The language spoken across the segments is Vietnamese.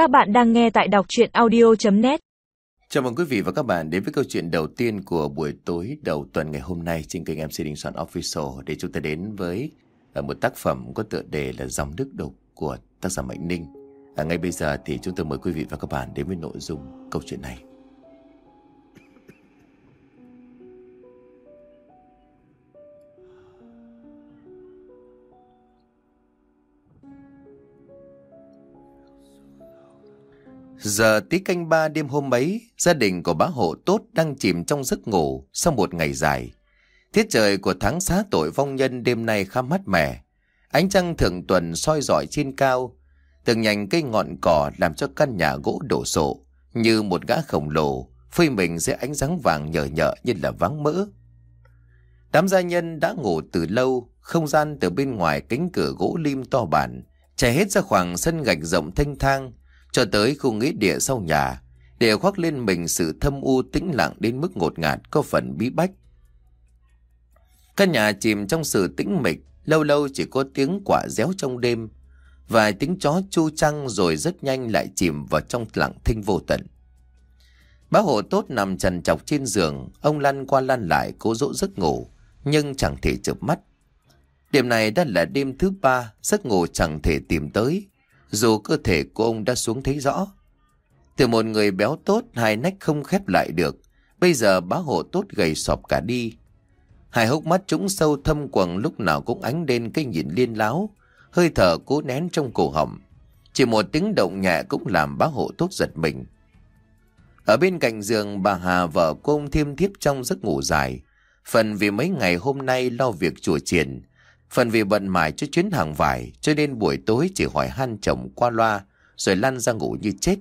Các bạn đang nghe tại đọc chuyện audio.net Chào mừng quý vị và các bạn đến với câu chuyện đầu tiên của buổi tối đầu tuần ngày hôm nay trên kênh MC Đình Soạn Official để chúng ta đến với ờ, một tác phẩm có tựa đề là Dòng Đức Độc của tác giả Mạnh Ninh. À, ngay bây giờ thì chúng tôi mời quý vị và các bạn đến với nội dung câu chuyện này. Giờ tí canh ba đêm hôm ấy, gia đình của bá hộ tốt đang chìm trong giấc ngủ sau một ngày dài. Tiết trời của tháng xá tội vong nhân đêm nay khá mát mẻ. Ánh trăng thượng tuần soi rọi trên cao. Từng nhành cây ngọn cỏ làm cho căn nhà gỗ đổ sộ, như một gã khổng lồ, phơi mình dưới ánh sáng vàng nhờ nhợ như là vắng mỡ. Đám gia nhân đã ngủ từ lâu, không gian từ bên ngoài cánh cửa gỗ lim to bản, trải hết ra khoảng sân gạch rộng thanh thang, cho tới khu nghĩa địa sau nhà, để khoác lên mình sự thâm u tĩnh lặng đến mức ngột ngạt có phần bí bách. Căn nhà chìm trong sự tĩnh mịch, lâu lâu chỉ có tiếng quả réo trong đêm, vài tiếng chó chu trăng rồi rất nhanh lại chìm vào trong lặng thinh vô tận. Bá hộ tốt nằm trần chọc trên giường, ông lăn qua lăn lại cố dỗ giấc ngủ, nhưng chẳng thể chợp mắt. Đêm này đã là đêm thứ ba, giấc ngủ chẳng thể tìm tới, dù cơ thể của ông đã xuống thấy rõ. Từ một người béo tốt, hai nách không khép lại được, bây giờ bá hộ tốt gầy sọp cả đi. Hai hốc mắt trũng sâu thâm quầng lúc nào cũng ánh lên cái nhìn liên láo, hơi thở cố nén trong cổ họng. Chỉ một tiếng động nhẹ cũng làm bá hộ tốt giật mình. Ở bên cạnh giường bà Hà vợ cô ông thiêm thiếp trong giấc ngủ dài. Phần vì mấy ngày hôm nay lo việc chùa triển, Phần vì bận mải cho chuyến hàng vải, cho nên buổi tối chỉ hỏi han chồng qua loa, rồi lăn ra ngủ như chết.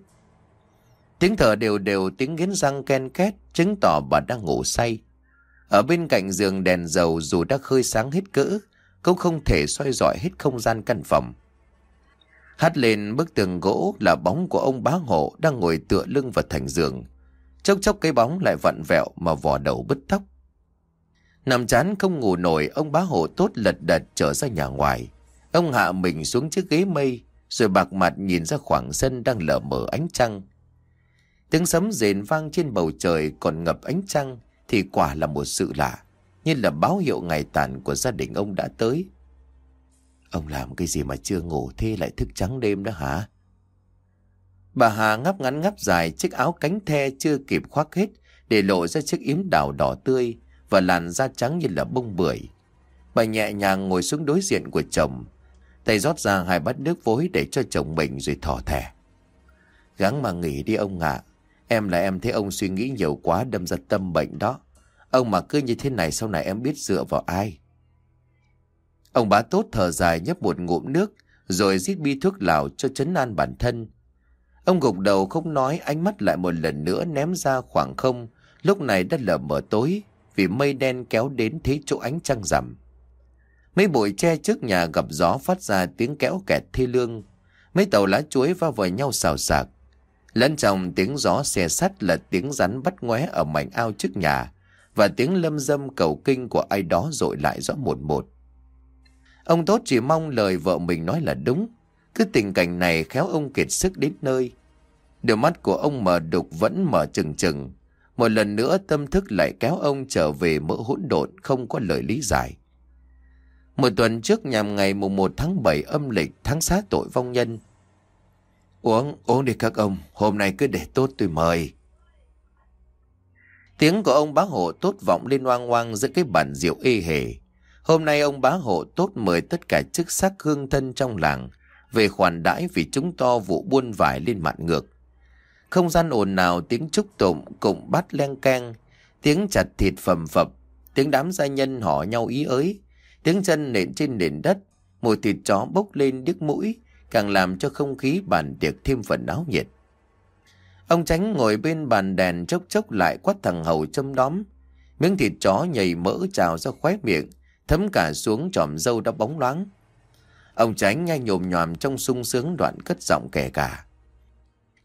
Tiếng thở đều đều, tiếng nghiến răng ken két, chứng tỏ bà đang ngủ say. Ở bên cạnh giường đèn dầu, dù đã khơi sáng hết cỡ, cũng không thể soi dọi hết không gian căn phòng. Hát lên bức tường gỗ là bóng của ông bá hộ đang ngồi tựa lưng vào thành giường. Chốc chốc cái bóng lại vặn vẹo mà vò đầu bứt tóc. Nằm chán không ngủ nổi, ông bá hộ tốt lật đật trở ra nhà ngoài. Ông hạ mình xuống chiếc ghế mây, rồi bạc mặt nhìn ra khoảng sân đang lờ mờ ánh trăng. Tiếng sấm rền vang trên bầu trời còn ngập ánh trăng thì quả là một sự lạ, như là báo hiệu ngày tàn của gia đình ông đã tới. Ông làm cái gì mà chưa ngủ thế lại thức trắng đêm đó hả? Bà Hà ngắp ngắn ngắp dài chiếc áo cánh the chưa kịp khoác hết để lộ ra chiếc yếm đào đỏ tươi và làn da trắng như là bông bưởi. Bà nhẹ nhàng ngồi xuống đối diện của chồng, tay rót ra hai bát nước vối để cho chồng mình rồi thỏ thẻ. Gắng mà nghỉ đi ông ạ, em là em thấy ông suy nghĩ nhiều quá đâm ra tâm bệnh đó. Ông mà cứ như thế này sau này em biết dựa vào ai. Ông bá tốt thở dài nhấp một ngụm nước rồi rít bi thuốc lào cho chấn an bản thân. Ông gục đầu không nói ánh mắt lại một lần nữa ném ra khoảng không lúc này đã lờ mờ tối vì mây đen kéo đến thế chỗ ánh trăng rằm. Mấy bụi tre trước nhà gặp gió phát ra tiếng kéo kẹt thê lương. Mấy tàu lá chuối va vào nhau xào xạc. Lẫn trong tiếng gió xe sắt là tiếng rắn bắt ngoé ở mảnh ao trước nhà và tiếng lâm dâm cầu kinh của ai đó dội lại rõ một một. Ông Tốt chỉ mong lời vợ mình nói là đúng. Cứ tình cảnh này khéo ông kiệt sức đến nơi. Đôi mắt của ông mờ đục vẫn mở trừng trừng một lần nữa tâm thức lại kéo ông trở về mỡ hỗn độn không có lời lý giải. Một tuần trước nhằm ngày mùng 1 tháng 7 âm lịch tháng xá tội vong nhân. Uống, uống đi các ông, hôm nay cứ để tốt tôi mời. Tiếng của ông bá hộ tốt vọng lên oang oang giữa cái bàn rượu ê hề. Hôm nay ông bá hộ tốt mời tất cả chức sắc hương thân trong làng về khoản đãi vì chúng to vụ buôn vải lên mặt ngược. Không gian ồn nào tiếng trúc tụng cùng bát len keng, tiếng chặt thịt phầm phập, tiếng đám gia nhân họ nhau ý ới, tiếng chân nện trên nền đất, mùi thịt chó bốc lên điếc mũi, càng làm cho không khí bàn tiệc thêm phần náo nhiệt. Ông Tránh ngồi bên bàn đèn chốc chốc lại quát thằng Hầu châm đóm. Miếng thịt chó nhầy mỡ trào ra khóe miệng, thấm cả xuống tròm dâu đã bóng loáng. Ông Tránh ngay nhồm nhòm trong sung sướng đoạn cất giọng kể cả.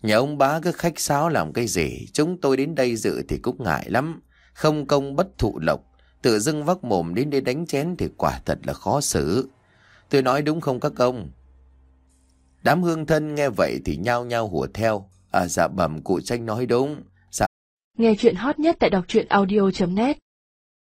Nhà ông bá cứ khách sáo làm cái gì, chúng tôi đến đây dự thì cũng ngại lắm. Không công bất thụ lộc, tự dưng vác mồm đến đây đánh chén thì quả thật là khó xử. Tôi nói đúng không các ông? Đám hương thân nghe vậy thì nhao nhao hùa theo. À dạ bẩm cụ tranh nói đúng. Dạ. Nghe chuyện hot nhất tại đọc truyện audio.net